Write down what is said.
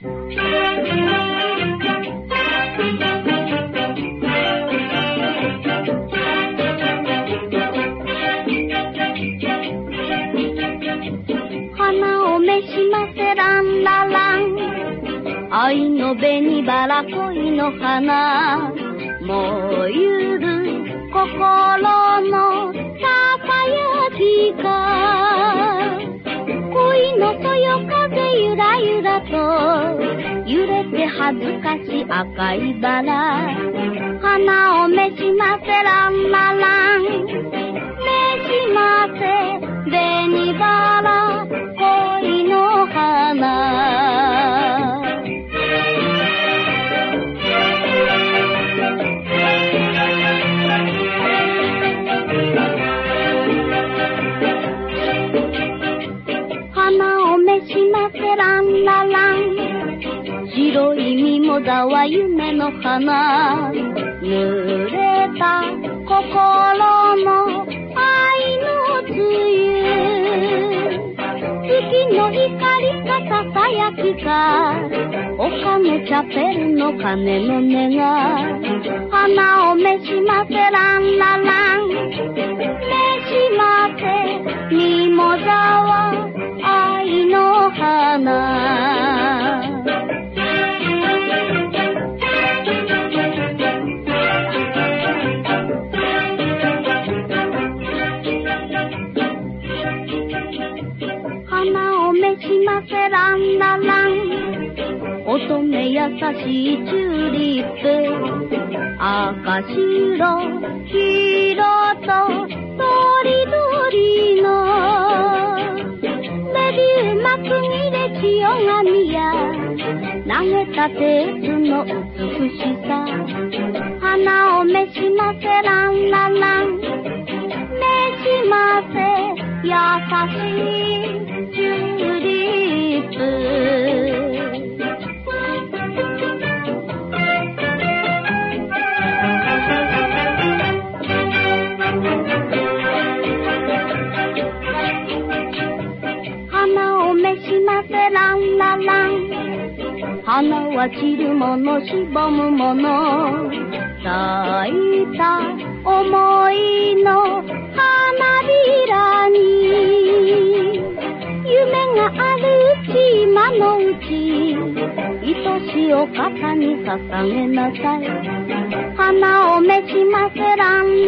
花を召しませらんららん愛の紅バラ恋の花。燃ゆる心のゆらゆらと揺れて恥ずかしい赤いバラ。花をめしませらんららん。召しませ紅花ませらんららん。白いミモザは夢の花濡れた心の愛の梅雨月の光かささやきか。丘のチャペルの鐘の音が。花を召しませらんららん。しませらんららん乙女優しいチューリップ赤白黄色ととりどりのレビュー幕切れ千代紙や投げたテープの美しさ花を召しませらんららん。召しませ優しい。しませらんららん花は散るものしぼむもの。咲いた思いの花びらに夢があるうち今のうち愛しいお方に捧げなさい。花を召しませらんららん